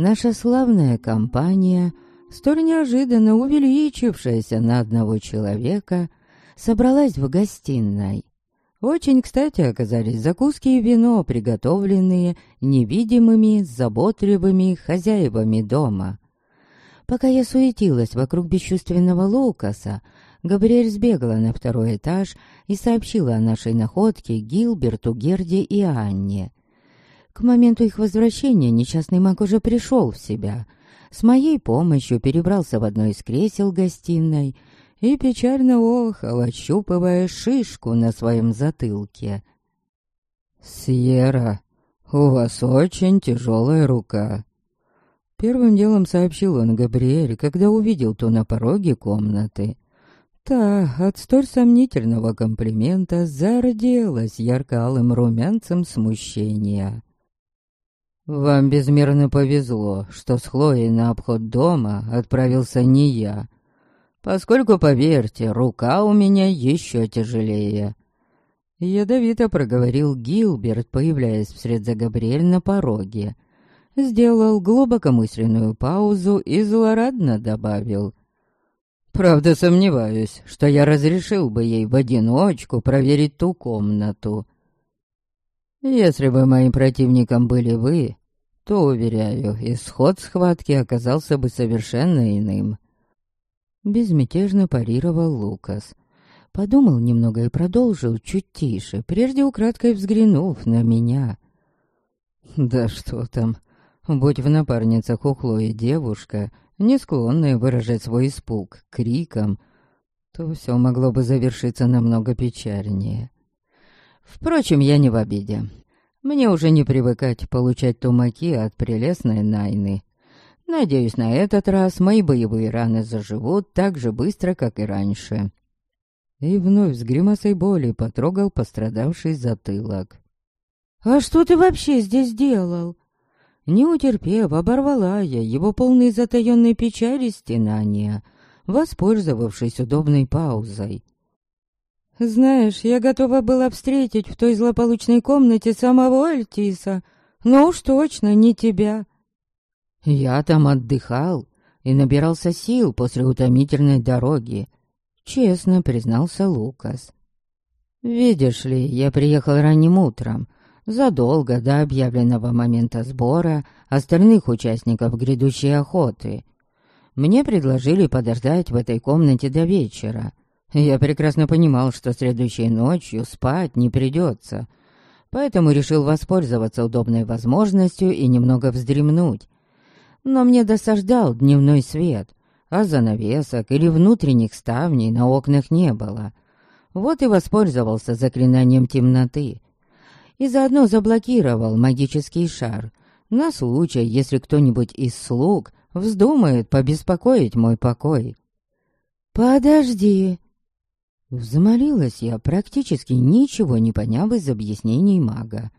наша славная компания, столь неожиданно увеличившаяся на одного человека, собралась в гостиной. Очень кстати оказались закуски и вино, приготовленные невидимыми, заботливыми хозяевами дома. Пока я суетилась вокруг бесчувственного Лукаса, Габриэль сбегала на второй этаж и сообщила о нашей находке Гилберту, Герде и Анне. К моменту их возвращения несчастный маг уже пришел в себя. С моей помощью перебрался в одно из кресел гостиной и печально охал, ощупывая шишку на своем затылке. «Сьерра, у вас очень тяжелая рука», Первым делом сообщил он Габриэль, когда увидел ту на пороге комнаты. Та от столь сомнительного комплимента зарделась ярко-алым румянцем смущения. «Вам безмерно повезло, что с Хлоей на обход дома отправился не я, поскольку, поверьте, рука у меня еще тяжелее». Ядовито проговорил Гилберт, появляясь вслед за Габриэль на пороге — сделал глубокомысленную паузу и злорадно добавил. «Правда, сомневаюсь, что я разрешил бы ей в одиночку проверить ту комнату. Если бы моим противником были вы, то, уверяю, исход схватки оказался бы совершенно иным». Безмятежно парировал Лукас. Подумал немного и продолжил чуть тише, прежде украдкой взглянув на меня. «Да что там, Будь в напарницах у Хлои девушка, не склонная выражать свой испуг криком, то все могло бы завершиться намного печальнее. Впрочем, я не в обиде. Мне уже не привыкать получать тумаки от прелестной Найны. Надеюсь, на этот раз мои боевые раны заживут так же быстро, как и раньше. И вновь с гримасой боли потрогал пострадавший затылок. «А что ты вообще здесь делал?» Не утерпев, оборвала я его полные затаённой печали стенания, воспользовавшись удобной паузой. «Знаешь, я готова была встретить в той злополучной комнате самого Альтиса, но уж точно не тебя». «Я там отдыхал и набирался сил после утомительной дороги», — честно признался Лукас. «Видишь ли, я приехал ранним утром, задолго до объявленного момента сбора остальных участников грядущей охоты. Мне предложили подождать в этой комнате до вечера. Я прекрасно понимал, что следующей ночью спать не придется, поэтому решил воспользоваться удобной возможностью и немного вздремнуть. Но мне досаждал дневной свет, а занавесок или внутренних ставней на окнах не было. Вот и воспользовался заклинанием темноты — и заодно заблокировал магический шар на случай, если кто-нибудь из слуг вздумает побеспокоить мой покой. «Подожди!» Взмолилась я, практически ничего не поняв из объяснений мага.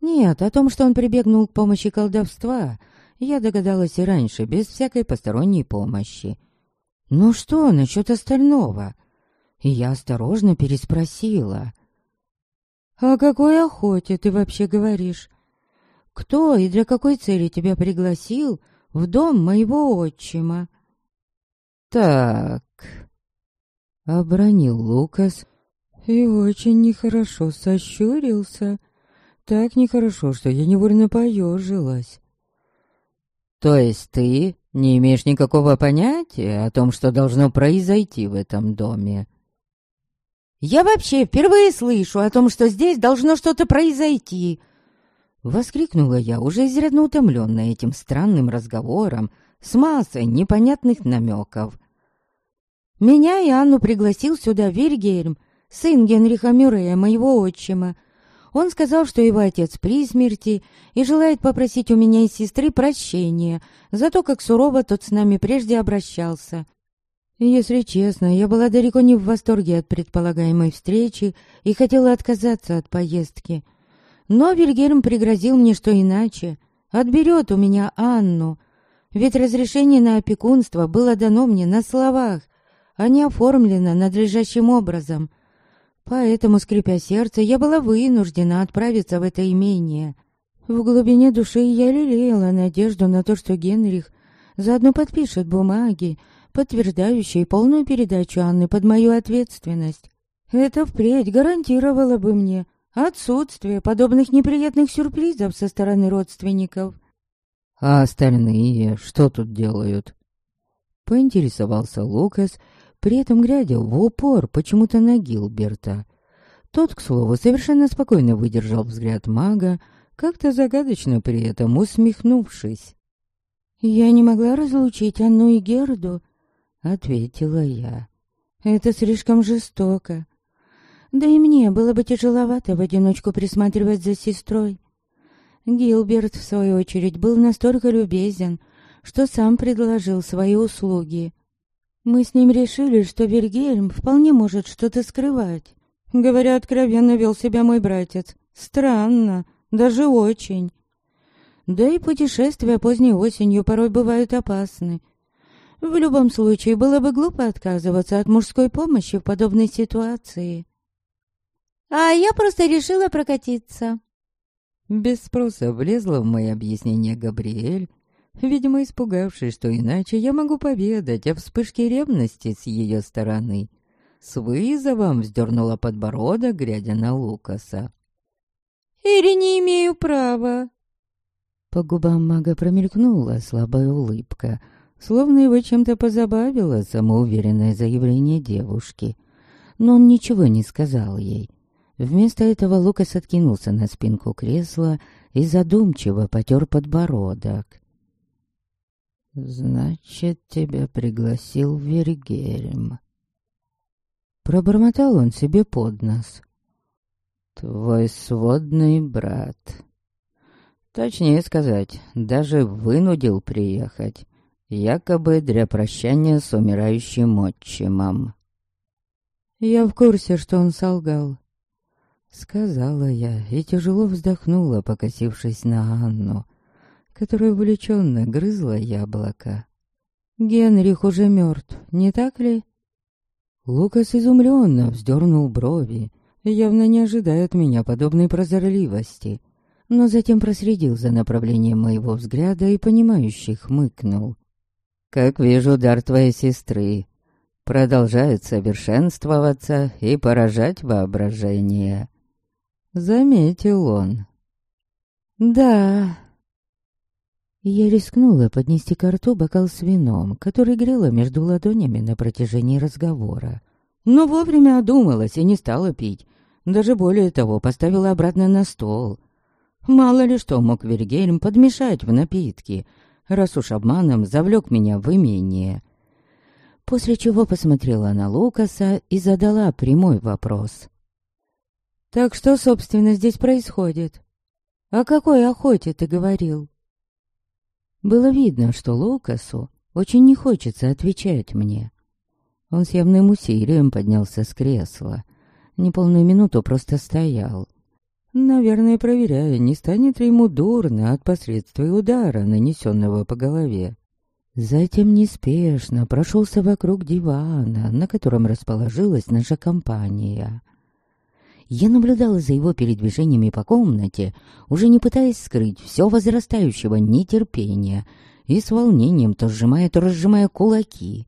Нет, о том, что он прибегнул к помощи колдовства, я догадалась и раньше, без всякой посторонней помощи. «Ну что насчет остального?» И я осторожно переспросила — «О какой охоте ты вообще говоришь? Кто и для какой цели тебя пригласил в дом моего отчима?» «Так...» — обронил Лукас и очень нехорошо сощурился. Так нехорошо, что я невольно поежилась. «То есть ты не имеешь никакого понятия о том, что должно произойти в этом доме?» Я вообще впервые слышу о том, что здесь должно что-то произойти!» Воскликнула я, уже изрядно утомленная этим странным разговором с массой непонятных намеков. «Меня и Анну пригласил сюда Вильгельм, сын Генриха Мюррея, моего отчима. Он сказал, что его отец при смерти и желает попросить у меня и сестры прощения за то, как сурово тот с нами прежде обращался. Если честно, я была далеко не в восторге от предполагаемой встречи и хотела отказаться от поездки. Но Вильгельм пригрозил мне, что иначе. Отберет у меня Анну. Ведь разрешение на опекунство было дано мне на словах, а не оформлено надлежащим образом. Поэтому, скрипя сердце, я была вынуждена отправиться в это имение. В глубине души я лелеяла надежду на то, что Генрих заодно подпишет бумаги, подтверждающие полную передачу Анны под мою ответственность. Это впредь гарантировало бы мне отсутствие подобных неприятных сюрпризов со стороны родственников. «А остальные что тут делают?» Поинтересовался Лукас, при этом глядя в упор почему-то на Гилберта. Тот, к слову, совершенно спокойно выдержал взгляд мага, как-то загадочно при этом усмехнувшись. «Я не могла разлучить Анну и Герду», — ответила я. «Это слишком жестоко. Да и мне было бы тяжеловато в одиночку присматривать за сестрой. Гилберт, в свою очередь, был настолько любезен, что сам предложил свои услуги. Мы с ним решили, что Вильгельм вполне может что-то скрывать. Говоря откровенно, вел себя мой братец. Странно, даже очень. Да и путешествия поздней осенью порой бывают опасны. В любом случае, было бы глупо отказываться от мужской помощи в подобной ситуации. А я просто решила прокатиться. Без спроса влезла в мои объяснения Габриэль, видимо, испугавшись, что иначе я могу поведать о вспышке ревности с ее стороны. С вызовом вздернула подбородок, глядя на Лукаса. «Или не имею права?» По губам мага промелькнула слабая улыбка, словно его чем-то позабавило самоуверенное заявление девушки. Но он ничего не сказал ей. Вместо этого Лукас откинулся на спинку кресла и задумчиво потер подбородок. «Значит, тебя пригласил Вергельм». Пробормотал он себе под нос. «Твой сводный брат». Точнее сказать, даже вынудил приехать, якобы для прощания с умирающим отчимом. Я в курсе, что он солгал. Сказала я и тяжело вздохнула, покосившись на Анну, которая увлеченно грызла яблоко. Генрих уже мертв, не так ли? Лукас изумленно вздернул брови, явно не ожидая от меня подобной прозорливости — но затем проследил за направлением моего взгляда и понимающий хмыкнул. «Как вижу, дар твоей сестры продолжает совершенствоваться и поражать воображение», — заметил он. «Да...» Я рискнула поднести к рту бокал с вином, который грела между ладонями на протяжении разговора. Но вовремя одумалась и не стала пить. Даже более того, поставила обратно на стол — Мало ли что мог Вильгельм подмешать в напитки, раз уж обманом завлек меня в имение. После чего посмотрела на Лукаса и задала прямой вопрос. «Так что, собственно, здесь происходит? О какой охоте ты говорил?» Было видно, что Лукасу очень не хочется отвечать мне. Он с явным усилием поднялся с кресла. Неполную минуту просто стоял, Наверное, проверяя, не станет ли ему дурно от последствий удара, нанесенного по голове. Затем неспешно прошелся вокруг дивана, на котором расположилась наша компания. Я наблюдала за его передвижениями по комнате, уже не пытаясь скрыть все возрастающего нетерпения, и с волнением то сжимая, то разжимая кулаки.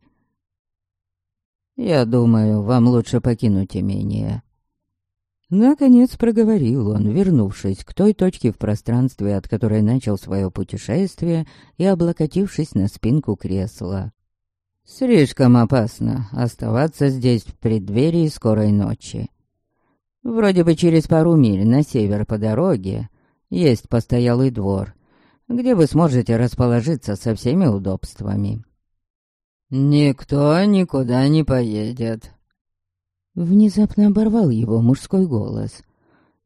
«Я думаю, вам лучше покинуть имение», Наконец проговорил он, вернувшись к той точке в пространстве, от которой начал свое путешествие, и облокотившись на спинку кресла. «Слишком опасно оставаться здесь в преддверии скорой ночи. Вроде бы через пару миль на север по дороге есть постоялый двор, где вы сможете расположиться со всеми удобствами». «Никто никуда не поедет», Внезапно оборвал его мужской голос.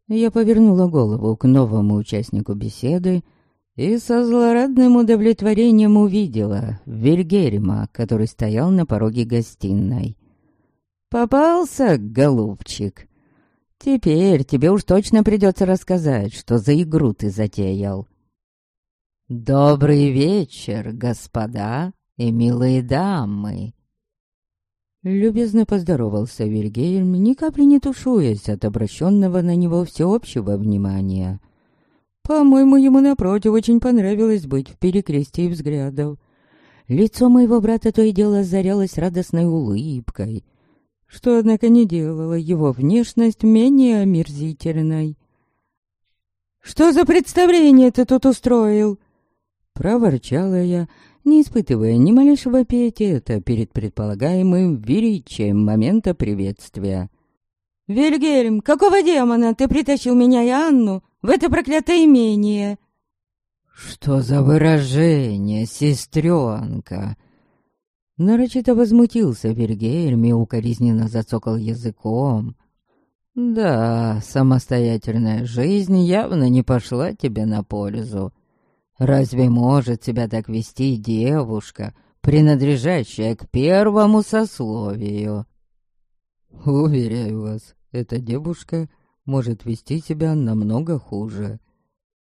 Я повернула голову к новому участнику беседы и со злорадным удовлетворением увидела Вильгельма, который стоял на пороге гостиной. «Попался, голубчик. Теперь тебе уж точно придется рассказать, что за игру ты затеял». «Добрый вечер, господа и милые дамы!» Любезно поздоровался Вильгельм, ни капли не тушуясь от обращенного на него всеобщего внимания. По-моему, ему напротив очень понравилось быть в перекрестии взглядов. Лицо моего брата то и дело озарялось радостной улыбкой, что, однако, не делало его внешность менее омерзительной. «Что за представление ты тут устроил?» Проворчала я, не испытывая ни малейшего пиетета перед предполагаемым величием момента приветствия. «Вильгельм, какого демона ты притащил меня и Анну в это проклятое имение?» «Что за выражение, сестренка?» Нарочито возмутился Вильгельм и укоризненно зацокал языком. «Да, самостоятельная жизнь явно не пошла тебе на пользу. Разве может себя так вести девушка, принадлежащая к первому сословию?» «Уверяю вас, эта девушка может вести себя намного хуже»,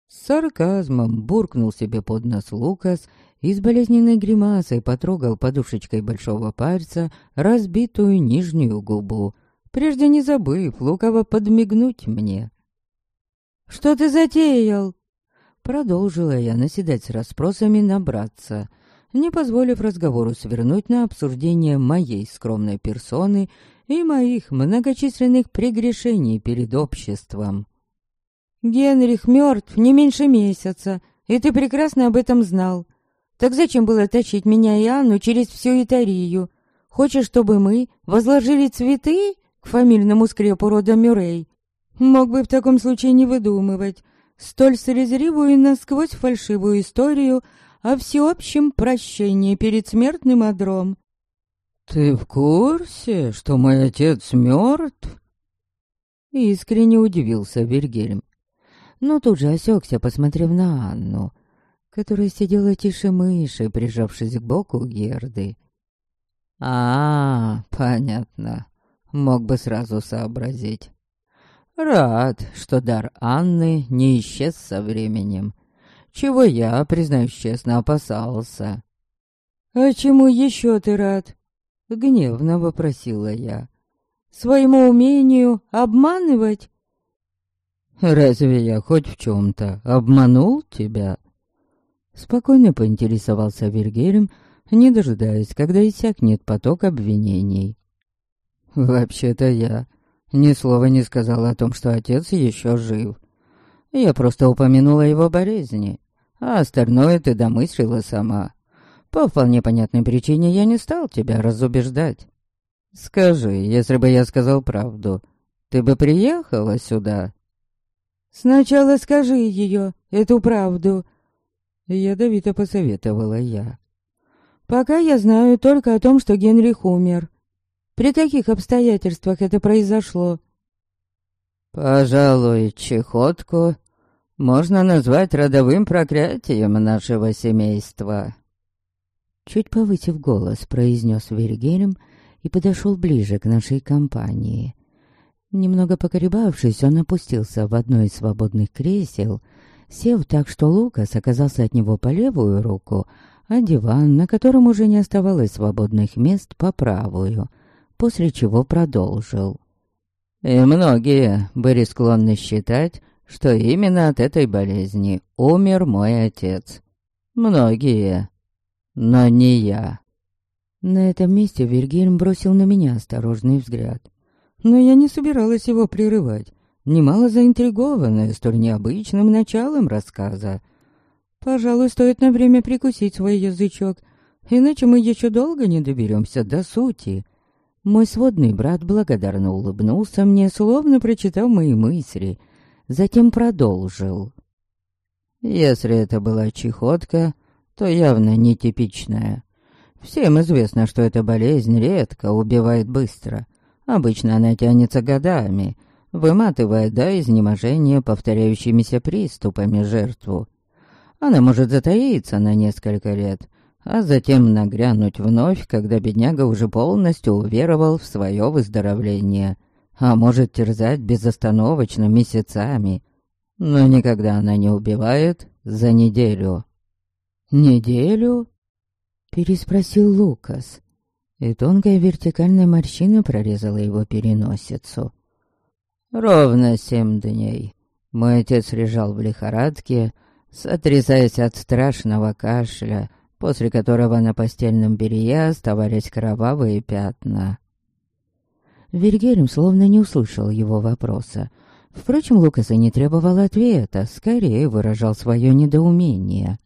с сарказмом буркнул себе под нос Лукас и с болезненной гримасой потрогал подушечкой большого пальца разбитую нижнюю губу, прежде не забыв лукаво подмигнуть мне. «Что ты затеял?» Продолжила я наседать с расспросами набраться, не позволив разговору свернуть на обсуждение моей скромной персоны и моих многочисленных прегрешений перед обществом. Генрих мертв не меньше месяца, и ты прекрасно об этом знал. Так зачем было тащить меня и Анну через всю Итарию? Хочешь, чтобы мы возложили цветы к фамильному скрепу рода Мюррей? Мог бы в таком случае не выдумывать столь срезривую и насквозь фальшивую историю о всеобщем прощении перед смертным одром. «Ты в курсе, что мой отец мертв?» Искренне удивился Вильгельм но тут же осекся, посмотрев на Анну, которая сидела тише мыши, прижавшись к боку Герды. «А, понятно. Мог бы сразу сообразить. Рад, что дар Анны не исчез со временем, чего я, признаюсь честно, опасался». «А чему еще ты рад?» — гневно вопросила я. «Своему умению обманывать «Разве я хоть в чем-то обманул тебя?» Спокойно поинтересовался Вильгельм, не дожидаясь, когда иссякнет поток обвинений. «Вообще-то я ни слова не сказал о том, что отец еще жив. Я просто упомянула его болезни, а остальное ты домыслила сама. По вполне понятной причине я не стал тебя разубеждать. Скажи, если бы я сказал правду, ты бы приехала сюда?» «Сначала скажи ее, эту правду», — ядовито посоветовала я. «Пока я знаю только о том, что Генрих умер. При каких обстоятельствах это произошло?» «Пожалуй, чехотку можно назвать родовым проклятием нашего семейства». Чуть повысив голос, произнес Вильгельм и подошел ближе к нашей компании. Немного поколебавшись, он опустился в одно из свободных кресел, сев так, что Лукас оказался от него по левую руку, а диван, на котором уже не оставалось свободных мест, по правую, после чего продолжил. И многие были склонны считать, что именно от этой болезни умер мой отец. Многие, но не я. На этом месте Вильгельм бросил на меня осторожный взгляд но я не собиралась его прерывать, немало заинтригованная столь необычным началом рассказа. Пожалуй, стоит на время прикусить свой язычок, иначе мы еще долго не доберемся до сути. Мой сводный брат благодарно улыбнулся мне, словно прочитав мои мысли, затем продолжил. Если это была чехотка, то явно нетипичная. Всем известно, что эта болезнь редко убивает быстро, Обычно она тянется годами, выматывая до изнеможения повторяющимися приступами жертву. Она может затаиться на несколько лет, а затем нагрянуть вновь, когда бедняга уже полностью уверовал в свое выздоровление, а может терзать безостановочно месяцами. Но никогда она не убивает за неделю. «Неделю?» — переспросил Лукас и тонкая вертикальная морщина прорезала его переносицу. «Ровно семь дней. Мой отец лежал в лихорадке, сотрясаясь от страшного кашля, после которого на постельном белье оставались кровавые пятна. Вильгельм словно не услышал его вопроса. Впрочем, Лукас и не требовал ответа, скорее выражал свое недоумение.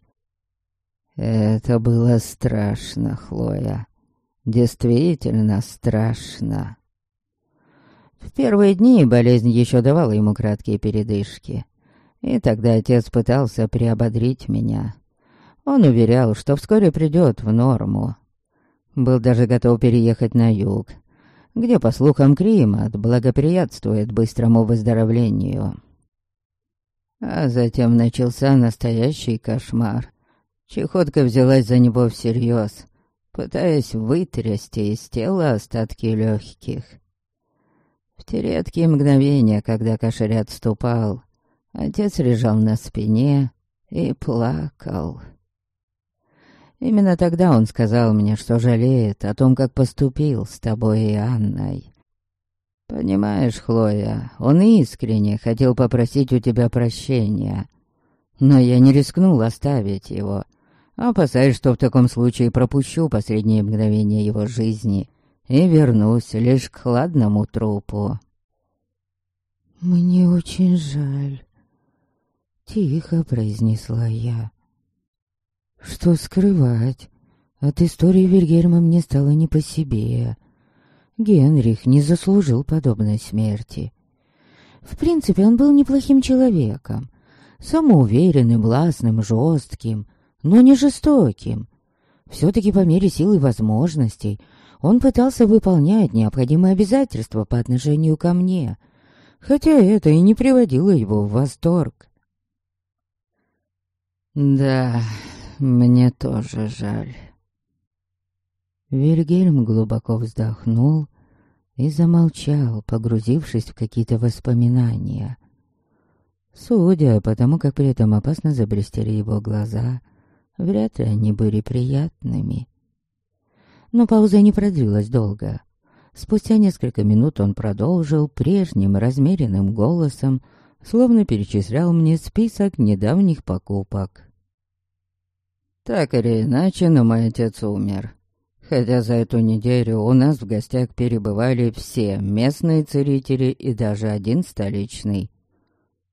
«Это было страшно, Хлоя. Действительно страшно». В первые дни болезнь еще давала ему краткие передышки. И тогда отец пытался приободрить меня. Он уверял, что вскоре придет в норму. Был даже готов переехать на юг, где, по слухам, климат благоприятствует быстрому выздоровлению. А затем начался настоящий кошмар. Чехотка взялась за него всерьез, пытаясь вытрясти из тела остатки легких. Те редкие мгновения, когда кошель отступал, отец лежал на спине и плакал. Именно тогда он сказал мне, что жалеет о том, как поступил с тобой и Анной. Понимаешь, Хлоя, он искренне хотел попросить у тебя прощения, но я не рискнул оставить его, опасаясь, что в таком случае пропущу последние мгновения его жизни и вернусь лишь к хладному трупу. «Мне очень жаль», — тихо произнесла я. «Что скрывать? От истории Вильгельма мне стало не по себе. Генрих не заслужил подобной смерти. В принципе, он был неплохим человеком, самоуверенным, властным, жестким, но не жестоким. Все-таки по мере сил и возможностей — он пытался выполнять необходимые обязательства по отношению ко мне, хотя это и не приводило его в восторг. «Да, мне тоже жаль». Вильгельм глубоко вздохнул и замолчал, погрузившись в какие-то воспоминания. Судя по тому, как при этом опасно заблестели его глаза, вряд ли они были приятными. Но пауза не продлилась долго. Спустя несколько минут он продолжил прежним размеренным голосом, словно перечислял мне список недавних покупок. «Так или иначе, но мой отец умер. Хотя за эту неделю у нас в гостях перебывали все местные целители и даже один столичный.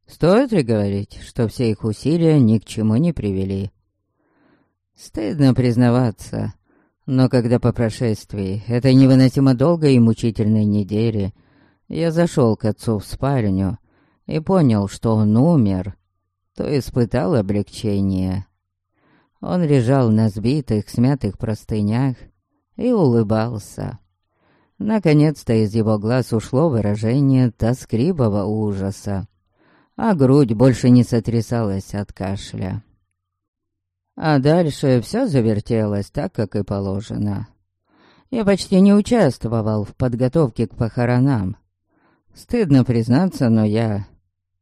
Стоит ли говорить, что все их усилия ни к чему не привели? Стыдно признаваться, но когда по прошествии этой невыносимо долгой и мучительной недели я зашел к отцу в спальню и понял, что он умер, то испытал облегчение. Он лежал на сбитых, смятых простынях и улыбался. Наконец-то из его глаз ушло выражение тоскливого ужаса, а грудь больше не сотрясалась от кашля. А дальше все завертелось так, как и положено. Я почти не участвовал в подготовке к похоронам. Стыдно признаться, но я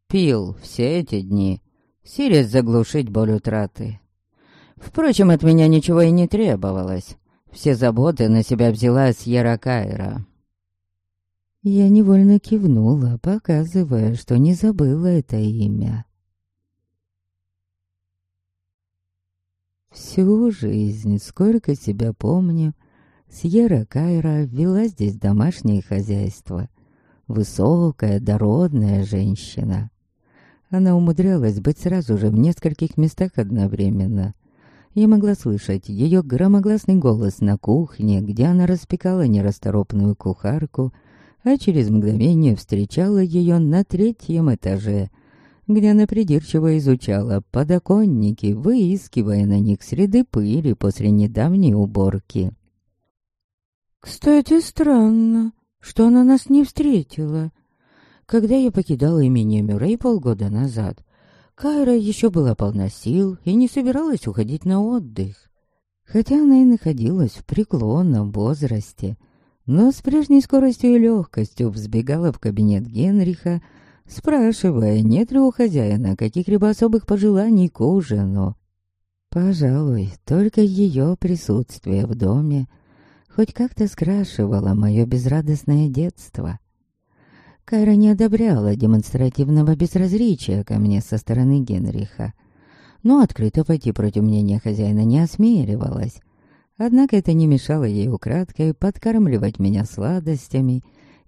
пил все эти дни, силясь заглушить боль утраты. Впрочем, от меня ничего и не требовалось. Все заботы на себя взяла Сьерра Кайра. Я невольно кивнула, показывая, что не забыла это имя. Всю жизнь, сколько себя помню, Сьерра Кайра вела здесь домашнее хозяйство. Высокая, дородная женщина. Она умудрялась быть сразу же в нескольких местах одновременно. Я могла слышать ее громогласный голос на кухне, где она распекала нерасторопную кухарку, а через мгновение встречала ее на третьем этаже — где она придирчиво изучала подоконники, выискивая на них среды пыли после недавней уборки. «Кстати, странно, что она нас не встретила. Когда я покидала имени Мюррей полгода назад, Кайра еще была полна сил и не собиралась уходить на отдых. Хотя она и находилась в преклонном возрасте, но с прежней скоростью и легкостью взбегала в кабинет Генриха, спрашивая, нет ли у хозяина каких-либо особых пожеланий к ужину. Пожалуй, только ее присутствие в доме хоть как-то скрашивало мое безрадостное детство. Кайра не одобряла демонстративного безразличия ко мне со стороны Генриха, но открыто пойти против мнения хозяина не осмеливалась. Однако это не мешало ей украдкой подкармливать меня сладостями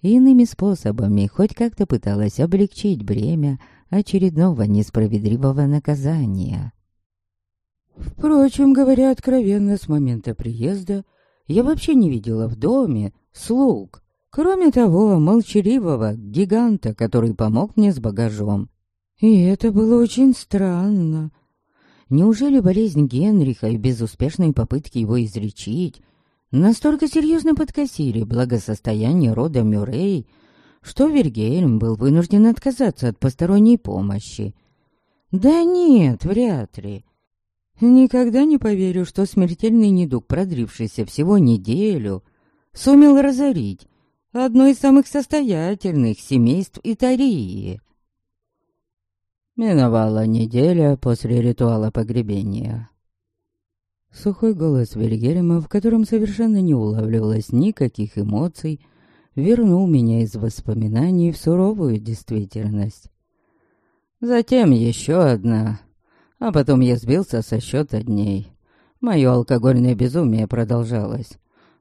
иными способами хоть как-то пыталась облегчить бремя очередного несправедливого наказания. Впрочем, говоря откровенно, с момента приезда я вообще не видела в доме слуг. Кроме того, молчаливого гиганта, который помог мне с багажом. И это было очень странно. Неужели болезнь Генриха и безуспешные попытки его излечить настолько серьезно подкосили благосостояние рода Мюррей, что Вергельм был вынужден отказаться от посторонней помощи? Да нет, вряд ли. Никогда не поверю, что смертельный недуг, продлившийся всего неделю, сумел разорить одно из самых состоятельных семейств Итарии. Миновала неделя после ритуала погребения. Сухой голос Вильгельма, в котором совершенно не улавливалось никаких эмоций, вернул меня из воспоминаний в суровую действительность. Затем еще одна, а потом я сбился со счета дней. Мое алкогольное безумие продолжалось.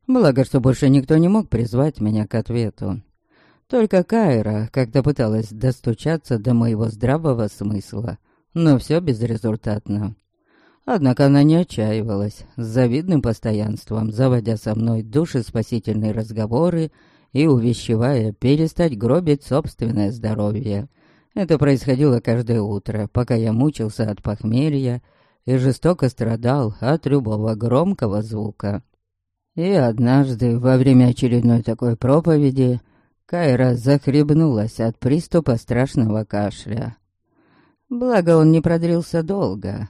Благо, что больше никто не мог призвать меня к ответу. Только Кайра как-то пыталась достучаться до моего здравого смысла, но все безрезультатно. Однако она не отчаивалась, с завидным постоянством, заводя со мной душеспасительные разговоры и увещевая перестать гробить собственное здоровье. Это происходило каждое утро, пока я мучился от похмелья и жестоко страдал от любого громкого звука. И однажды, во время очередной такой проповеди, Кайра захлебнулась от приступа страшного кашля. Благо он не продрился долго.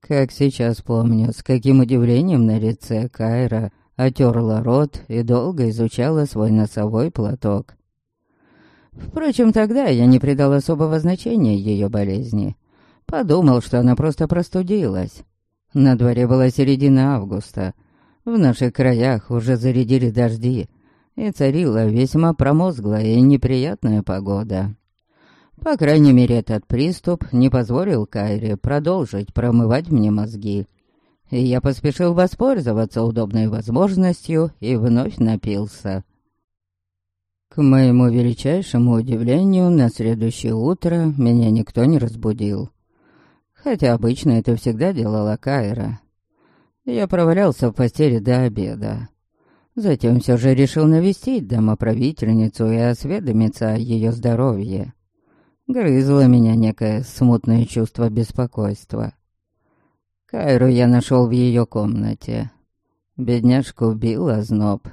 Как сейчас помню, с каким удивлением на лице Кайра отерла рот и долго изучала свой носовой платок. Впрочем, тогда я не придал особого значения ее болезни. Подумал, что она просто простудилась. На дворе была середина августа — в наших краях уже зарядили дожди, и царила весьма промозглая и неприятная погода. По крайней мере, этот приступ не позволил Кайре продолжить промывать мне мозги. И я поспешил воспользоваться удобной возможностью и вновь напился. К моему величайшему удивлению, на следующее утро меня никто не разбудил. Хотя обычно это всегда делала Кайра. Я провалялся в постели до обеда. Затем все же решил навестить домоправительницу и осведомиться о ее здоровье. Грызло меня некое смутное чувство беспокойства. Кайру я нашел в ее комнате. Бедняжку убил озноб.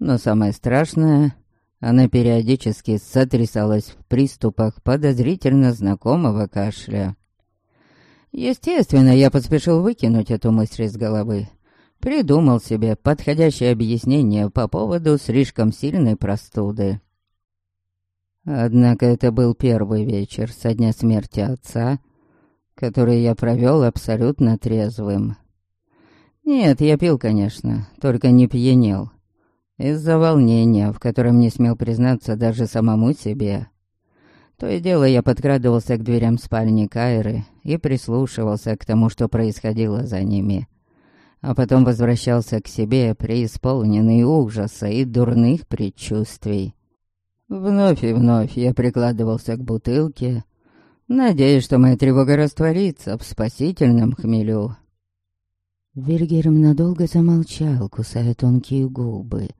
Но самое страшное, она периодически сотрясалась в приступах подозрительно знакомого кашля. Естественно, я поспешил выкинуть эту мысль из головы. Придумал себе подходящее объяснение по поводу слишком сильной простуды. Однако это был первый вечер со дня смерти отца, который я провел абсолютно трезвым. Нет, я пил, конечно, только не пьянел. Из-за волнения, в котором не смел признаться даже самому себе. То и дело я подкрадывался к дверям спальни Кайры и прислушивался к тому, что происходило за ними. А потом возвращался к себе, преисполненный ужаса и дурных предчувствий. Вновь и вновь я прикладывался к бутылке, надеясь, что моя тревога растворится в спасительном хмелю. Вильгерм надолго замолчал, кусая тонкие губы.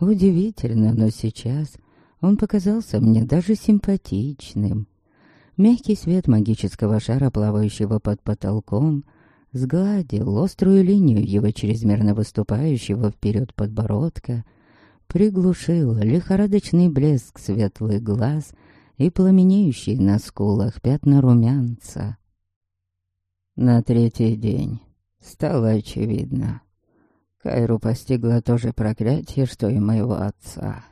Удивительно, но сейчас он показался мне даже симпатичным. Мягкий свет магического шара, плавающего под потолком, сгладил острую линию его чрезмерно выступающего вперед подбородка, приглушил лихорадочный блеск светлых глаз и пламенеющие на скулах пятна румянца. На третий день стало очевидно. Кайру постигло то же проклятие, что и моего отца.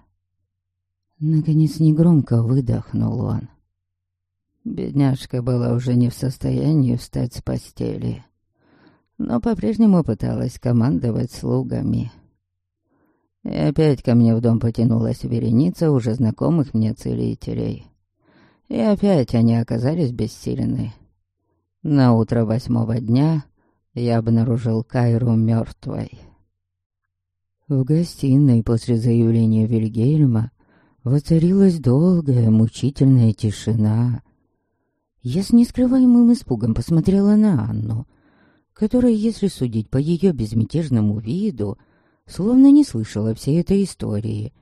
Наконец негромко выдохнул он. Бедняжка была уже не в состоянии встать с постели, но по-прежнему пыталась командовать слугами. И опять ко мне в дом потянулась вереница уже знакомых мне целителей. И опять они оказались бессильны. На утро восьмого дня я обнаружил Кайру мертвой. В гостиной после заявления Вильгельма воцарилась долгая мучительная тишина. Я с нескрываемым испугом посмотрела на Анну, которая, если судить по ее безмятежному виду, словно не слышала всей этой истории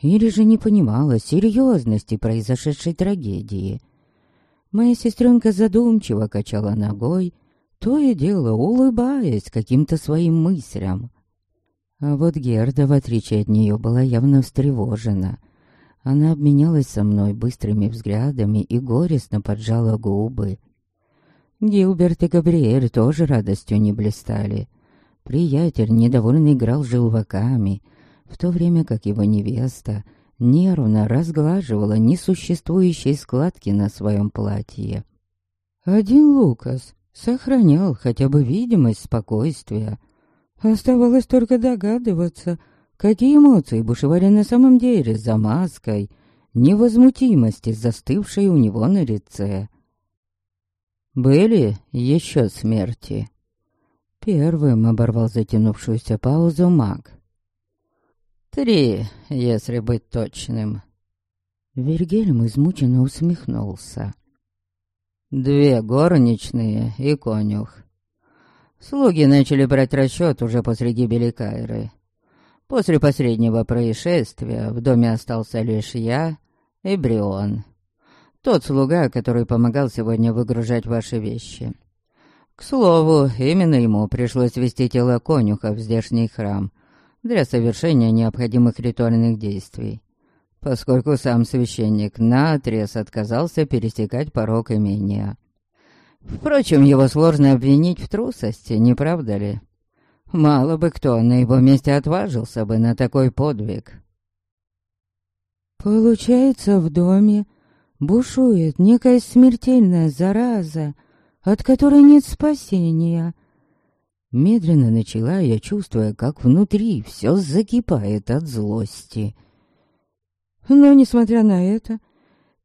или же не понимала серьезности произошедшей трагедии. Моя сестренка задумчиво качала ногой, то и дело улыбаясь каким-то своим мыслям. А вот Герда, в отличие от нее, была явно встревожена. Она обменялась со мной быстрыми взглядами и горестно поджала губы. Гилберт и Габриэль тоже радостью не блистали. Приятель недовольно играл желваками, в то время как его невеста нервно разглаживала несуществующие складки на своем платье. Один Лукас сохранял хотя бы видимость спокойствия. Оставалось только догадываться, какие эмоции бушевали на самом деле за маской невозмутимости, застывшей у него на лице. Были еще смерти. Первым оборвал затянувшуюся паузу маг. Три, если быть точным. Вильгельм измученно усмехнулся. Две горничные и конюх. Слуги начали брать расчет уже после гибели Кайры. После последнего происшествия в доме остался лишь я и Брион. Тот слуга, который помогал сегодня выгружать ваши вещи. К слову, именно ему пришлось вести тело конюха в здешний храм для совершения необходимых ритуальных действий, поскольку сам священник наотрез отказался пересекать порог имения. Впрочем, его сложно обвинить в трусости, не правда ли? Мало бы кто на его месте отважился бы на такой подвиг. Получается, в доме бушует некая смертельная зараза, от которой нет спасения. Медленно начала я, чувствуя, как внутри все закипает от злости. Но, несмотря на это,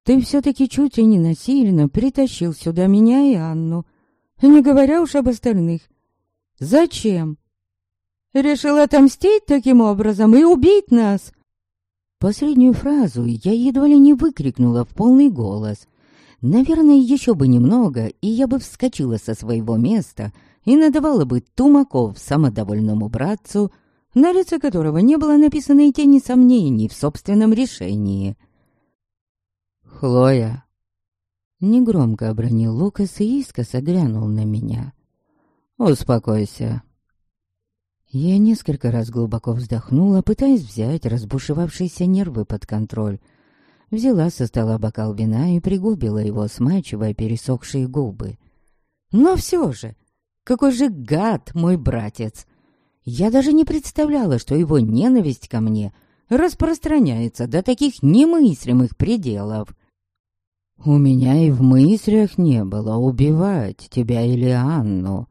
ты все-таки чуть и не насильно притащил сюда меня и Анну, не говоря уж об остальных. Зачем? Решил отомстить таким образом и убить нас? Последнюю фразу я едва ли не выкрикнула в полный голос. Наверное, еще бы немного, и я бы вскочила со своего места и надавала бы тумаков самодовольному братцу, на лице которого не было написано и тени сомнений в собственном решении. «Хлоя!» Негромко обронил Лукас и искоса глянул на меня. «Успокойся, я несколько раз глубоко вздохнула, пытаясь взять разбушевавшиеся нервы под контроль. Взяла со стола бокал вина и пригубила его, смачивая пересохшие губы. Но все же, какой же гад мой братец! Я даже не представляла, что его ненависть ко мне распространяется до таких немыслимых пределов. У меня и в мыслях не было убивать тебя или Анну.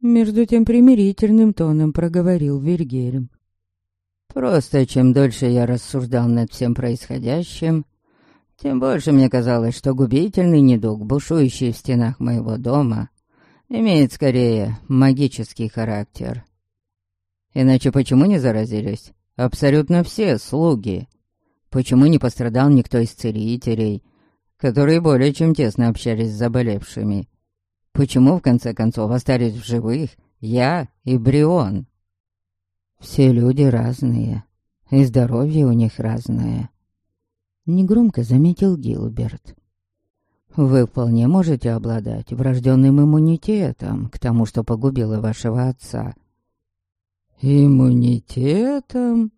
Между тем примирительным тоном проговорил Вильгельм. Просто чем дольше я рассуждал над всем происходящим, тем больше мне казалось, что губительный недуг, бушующий в стенах моего дома, имеет скорее магический характер. Иначе почему не заразились? Абсолютно все слуги. Почему не пострадал никто из целителей, которые более чем тесно общались с заболевшими? Почему, в конце концов, остались в живых я и Брион? Все люди разные, и здоровье у них разное. Негромко заметил Гилберт. Вы вполне можете обладать врожденным иммунитетом к тому, что погубило вашего отца. Иммунитетом?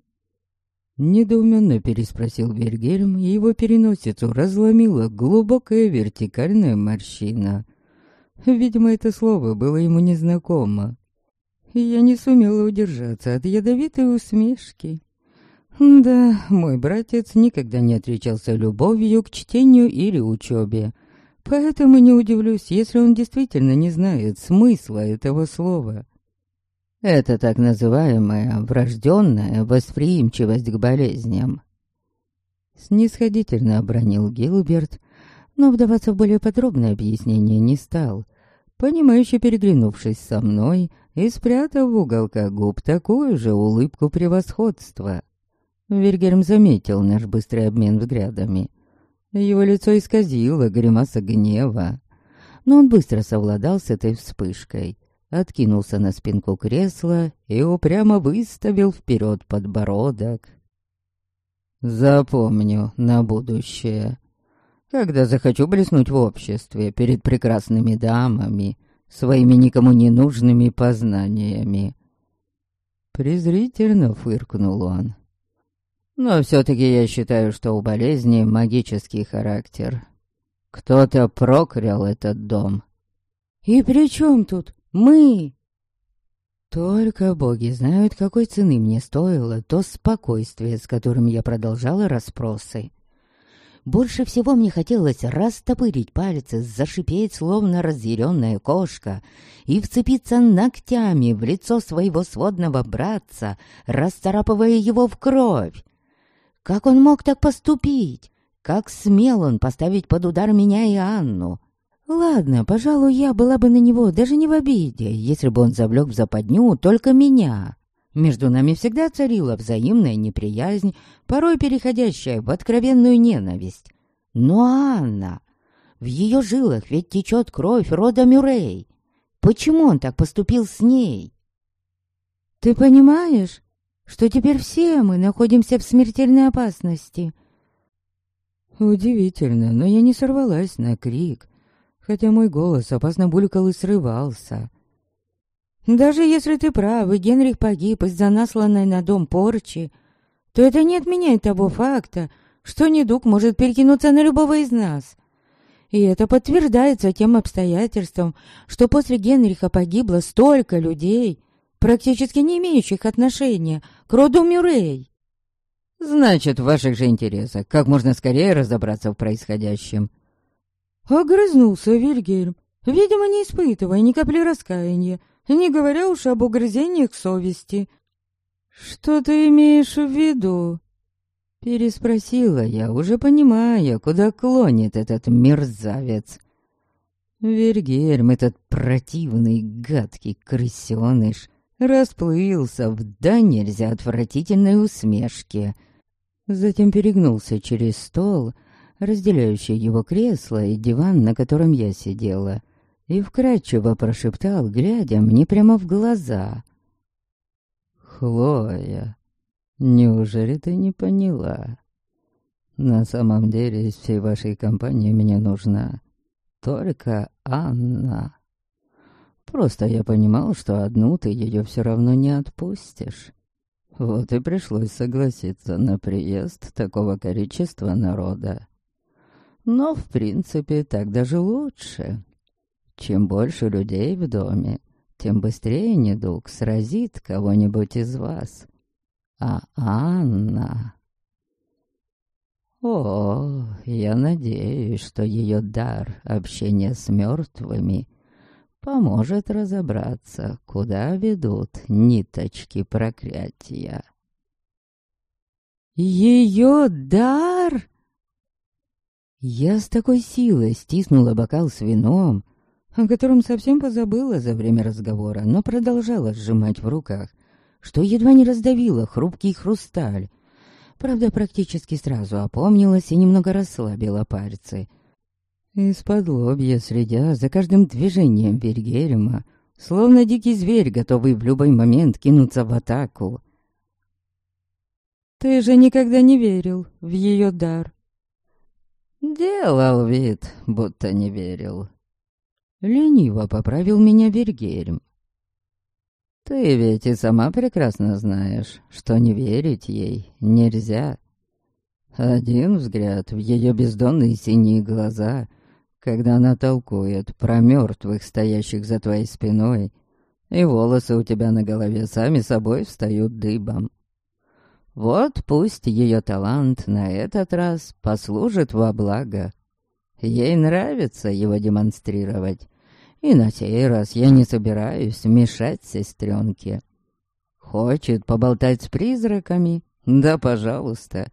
Недоуменно переспросил Вильгельм, и его переносицу разломила глубокая вертикальная морщина. Видимо, это слово было ему незнакомо. И я не сумела удержаться от ядовитой усмешки. Да, мой братец никогда не отличался любовью к чтению или учебе. Поэтому не удивлюсь, если он действительно не знает смысла этого слова. Это так называемая врожденная восприимчивость к болезням. Снисходительно обронил Гилберт, но вдаваться в более подробное объяснение не стал, понимающе переглянувшись со мной и спрятав в уголках губ такую же улыбку превосходства. Вильгельм заметил наш быстрый обмен взглядами. Его лицо исказило гримаса гнева, но он быстро совладал с этой вспышкой, откинулся на спинку кресла и упрямо выставил вперед подбородок. «Запомню на будущее. Когда захочу блеснуть в обществе перед прекрасными дамами, своими никому не нужными познаниями». Презрительно фыркнул он. «Но все-таки я считаю, что у болезни магический характер. Кто-то проклял этот дом». «И при чем тут мы?» Только боги знают, какой цены мне стоило то спокойствие, с которым я продолжала расспросы. Больше всего мне хотелось растопырить пальцы, зашипеть, словно разъяренная кошка, и вцепиться ногтями в лицо своего сводного братца, расцарапывая его в кровь. Как он мог так поступить? Как смел он поставить под удар меня и Анну? Ладно, пожалуй, я была бы на него даже не в обиде, если бы он завлек в западню только меня. Между нами всегда царила взаимная неприязнь, порой переходящая в откровенную ненависть. Но Анна... В ее жилах ведь течет кровь рода Мюррей. Почему он так поступил с ней? Ты понимаешь, что теперь все мы находимся в смертельной опасности? Удивительно, но я не сорвалась на крик, хотя мой голос опасно булькал и срывался. Даже если ты прав, и Генрих погиб из-за насланной на дом порчи, то это не отменяет того факта, что недуг может перекинуться на любого из нас. И это подтверждается тем обстоятельством, что после Генриха погибло столько людей, практически не имеющих отношения к роду Мюррей. Значит, в ваших же интересах как можно скорее разобраться в происходящем. Огрызнулся Вильгельм, видимо, не испытывая ни капли раскаяния, не говоря уж об угрызениях совести. «Что ты имеешь в виду?» Переспросила я, уже понимая, куда клонит этот мерзавец. Вергерм, этот противный, гадкий крысёныш, расплылся в да нельзя отвратительной усмешке. Затем перегнулся через стол, разделяющий его кресло и диван, на котором я сидела, и вкрадчиво прошептал, глядя мне прямо в глаза. «Хлоя, неужели ты не поняла? На самом деле из всей вашей компании мне нужна только Анна. Просто я понимал, что одну ты ее все равно не отпустишь». Вот и пришлось согласиться на приезд такого количества народа. Но, в принципе, так даже лучше. Чем больше людей в доме, тем быстрее недуг сразит кого-нибудь из вас. А Анна... О, я надеюсь, что ее дар общения с мертвыми поможет разобраться, куда ведут ниточки проклятия. Ее дар? Я с такой силой стиснула бокал с вином, о котором совсем позабыла за время разговора, но продолжала сжимать в руках, что едва не раздавила хрупкий хрусталь. Правда, практически сразу опомнилась и немного расслабила пальцы. Из-под лобья, следя за каждым движением Бергельма, словно дикий зверь, готовый в любой момент кинуться в атаку. «Ты же никогда не верил в ее дар», Делал вид, будто не верил. Лениво поправил меня Бергерм. Ты ведь и сама прекрасно знаешь, что не верить ей нельзя. Один взгляд в ее бездонные синие глаза, когда она толкует про мертвых, стоящих за твоей спиной, и волосы у тебя на голове сами собой встают дыбом. Вот пусть ее талант на этот раз послужит во благо. Ей нравится его демонстрировать. И на сей раз я не собираюсь мешать сестренке. Хочет поболтать с призраками? Да, пожалуйста.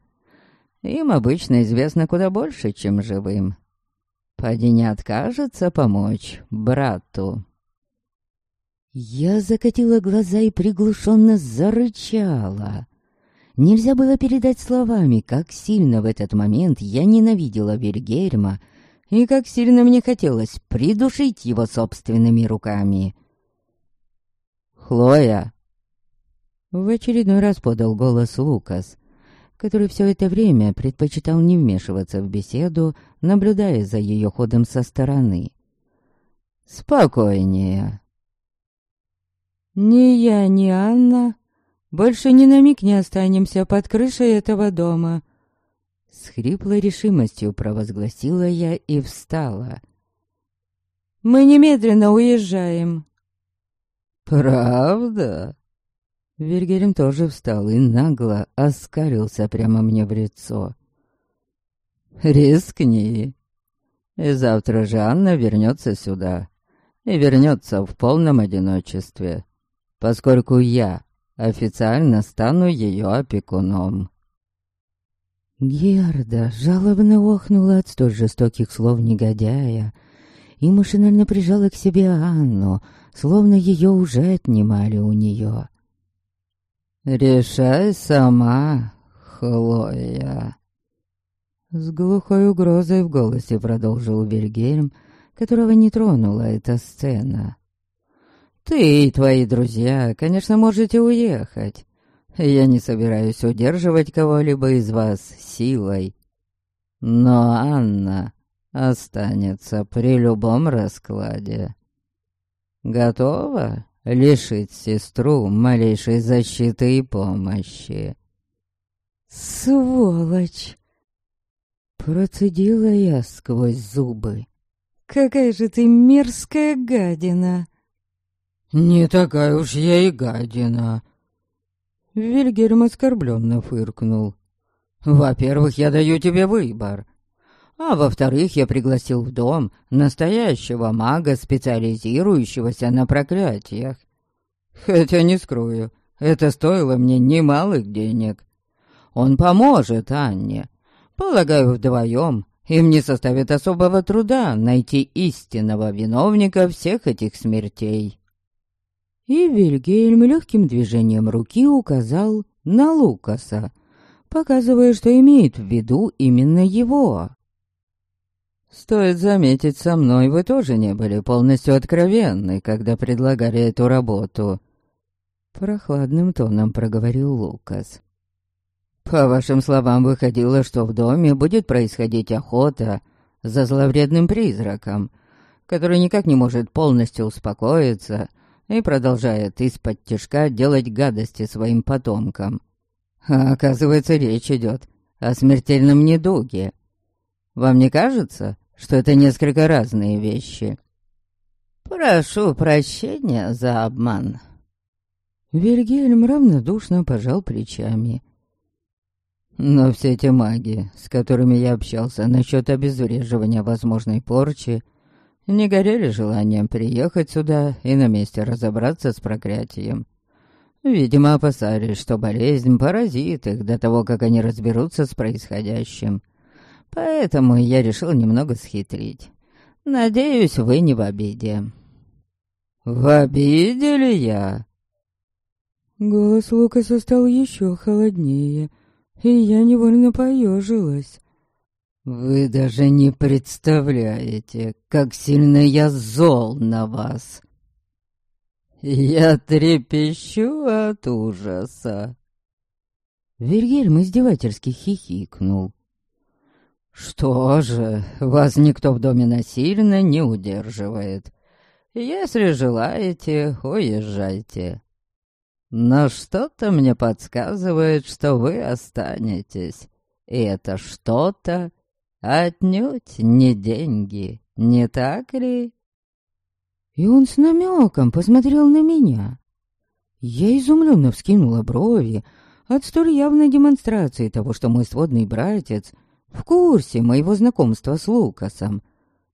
Им обычно известно куда больше, чем живым. Поди не откажется помочь брату. Я закатила глаза и приглушенно зарычала. Нельзя было передать словами, как сильно в этот момент я ненавидела Вильгельма и как сильно мне хотелось придушить его собственными руками. «Хлоя!» В очередной раз подал голос Лукас, который все это время предпочитал не вмешиваться в беседу, наблюдая за ее ходом со стороны. «Спокойнее!» «Ни я, ни Анна больше ни на миг не останемся под крышей этого дома», с хриплой решимостью провозгласила я и встала. «Мы немедленно уезжаем». «Правда?» Вильгельм тоже встал и нагло оскарился прямо мне в лицо. «Рискни. И завтра же Анна вернется сюда. И вернется в полном одиночестве, поскольку я официально стану ее опекуном». Герда жалобно охнула от столь жестоких слов негодяя и машинально прижала к себе Анну, словно ее уже отнимали у нее. «Решай сама, Хлоя!» С глухой угрозой в голосе продолжил Вильгельм, которого не тронула эта сцена. «Ты и твои друзья, конечно, можете уехать. Я не собираюсь удерживать кого-либо из вас силой. Но Анна останется при любом раскладе. Готова?» лишить сестру малейшей защиты и помощи. «Сволочь!» Процедила я сквозь зубы. «Какая же ты мерзкая гадина!» «Не такая уж я и гадина!» Вильгельм оскорбленно фыркнул. «Во-первых, я даю тебе выбор. А во-вторых, я пригласил в дом настоящего мага, специализирующегося на проклятиях. Хотя не скрою, это стоило мне немалых денег. Он поможет Анне. Полагаю, вдвоем им не составит особого труда найти истинного виновника всех этих смертей. И Вильгельм легким движением руки указал на Лукаса, показывая, что имеет в виду именно его. Стоит заметить, со мной вы тоже не были полностью откровенны, когда предлагали эту работу. Прохладным тоном проговорил Лукас. По вашим словам, выходило, что в доме будет происходить охота за зловредным призраком, который никак не может полностью успокоиться и продолжает из-под тяжка делать гадости своим потомкам. А оказывается, речь идет о смертельном недуге. Вам не кажется, что это несколько разные вещи?» «Прошу прощения за обман». Вильгельм равнодушно пожал плечами. «Но все эти маги, с которыми я общался насчет обезвреживания возможной порчи, не горели желанием приехать сюда и на месте разобраться с проклятием. Видимо, опасались, что болезнь поразит их до того, как они разберутся с происходящим. Поэтому я решил немного схитрить. Надеюсь, вы не в обиде». «В обиде ли я?» Голос Лукаса стал еще холоднее, и я невольно поежилась. «Вы даже не представляете, как сильно я зол на вас!» «Я трепещу от ужаса!» Вильгельм издевательски хихикнул. «Что же, вас никто в доме насильно не удерживает. Если желаете, уезжайте. Но что-то мне подсказывает, что вы останетесь. И это что-то отнюдь не деньги, не так ли?» И он с намеком посмотрел на меня. Я изумленно вскинула брови от столь явной демонстрации того, что мой сводный братец — в курсе моего знакомства с Лукасом.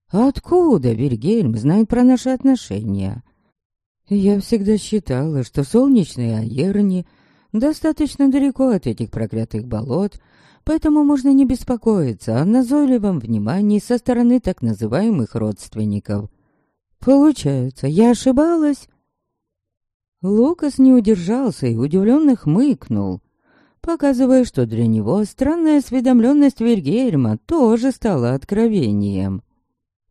Откуда Вильгельм знает про наши отношения? Я всегда считала, что солнечные аерни достаточно далеко от этих проклятых болот, поэтому можно не беспокоиться о назойливом внимании со стороны так называемых родственников. Получается, я ошибалась? Лукас не удержался и удивленно хмыкнул, показывая, что для него странная осведомленность Вильгельма тоже стала откровением.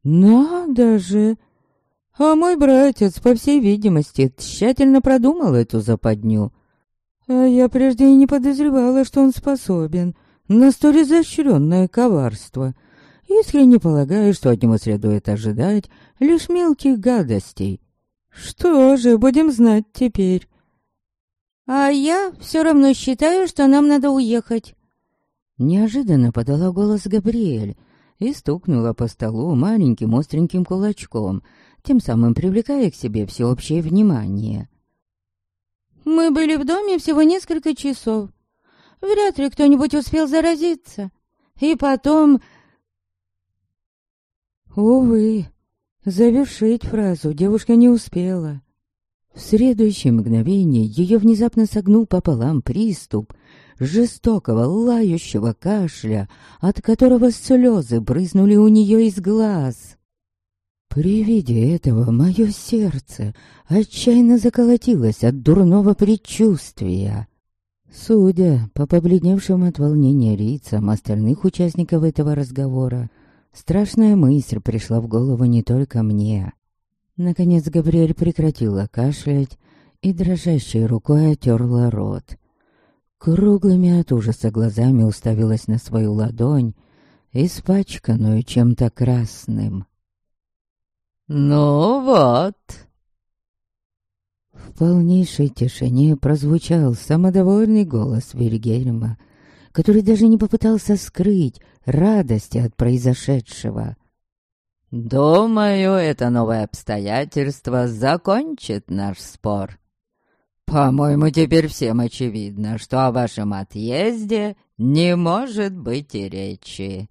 «Надо же!» А мой братец, по всей видимости, тщательно продумал эту западню. А я прежде и не подозревала, что он способен на столь изощренное коварство. Искренне полагаю, что от него следует ожидать лишь мелких гадостей. Что же, будем знать теперь. А я все равно считаю, что нам надо уехать. Неожиданно подала голос Габриэль и стукнула по столу маленьким остреньким кулачком, тем самым привлекая к себе всеобщее внимание. «Мы были в доме всего несколько часов. Вряд ли кто-нибудь успел заразиться. И потом...» Увы, завершить фразу девушка не успела. В следующее мгновение ее внезапно согнул пополам приступ жестокого лающего кашля, от которого слезы брызнули у нее из глаз. При виде этого мое сердце отчаянно заколотилось от дурного предчувствия. Судя по побледневшим от волнения лицам остальных участников этого разговора, страшная мысль пришла в голову не только мне. Наконец Габриэль прекратила кашлять и дрожащей рукой отерла рот. Круглыми от ужаса глазами уставилась на свою ладонь, испачканную чем-то красным. «Ну вот!» В полнейшей тишине прозвучал самодовольный голос Вильгельма, который даже не попытался скрыть радости от произошедшего. «Думаю, это новое обстоятельство закончит наш спор. По-моему, теперь всем очевидно, что о вашем отъезде не может быть и речи».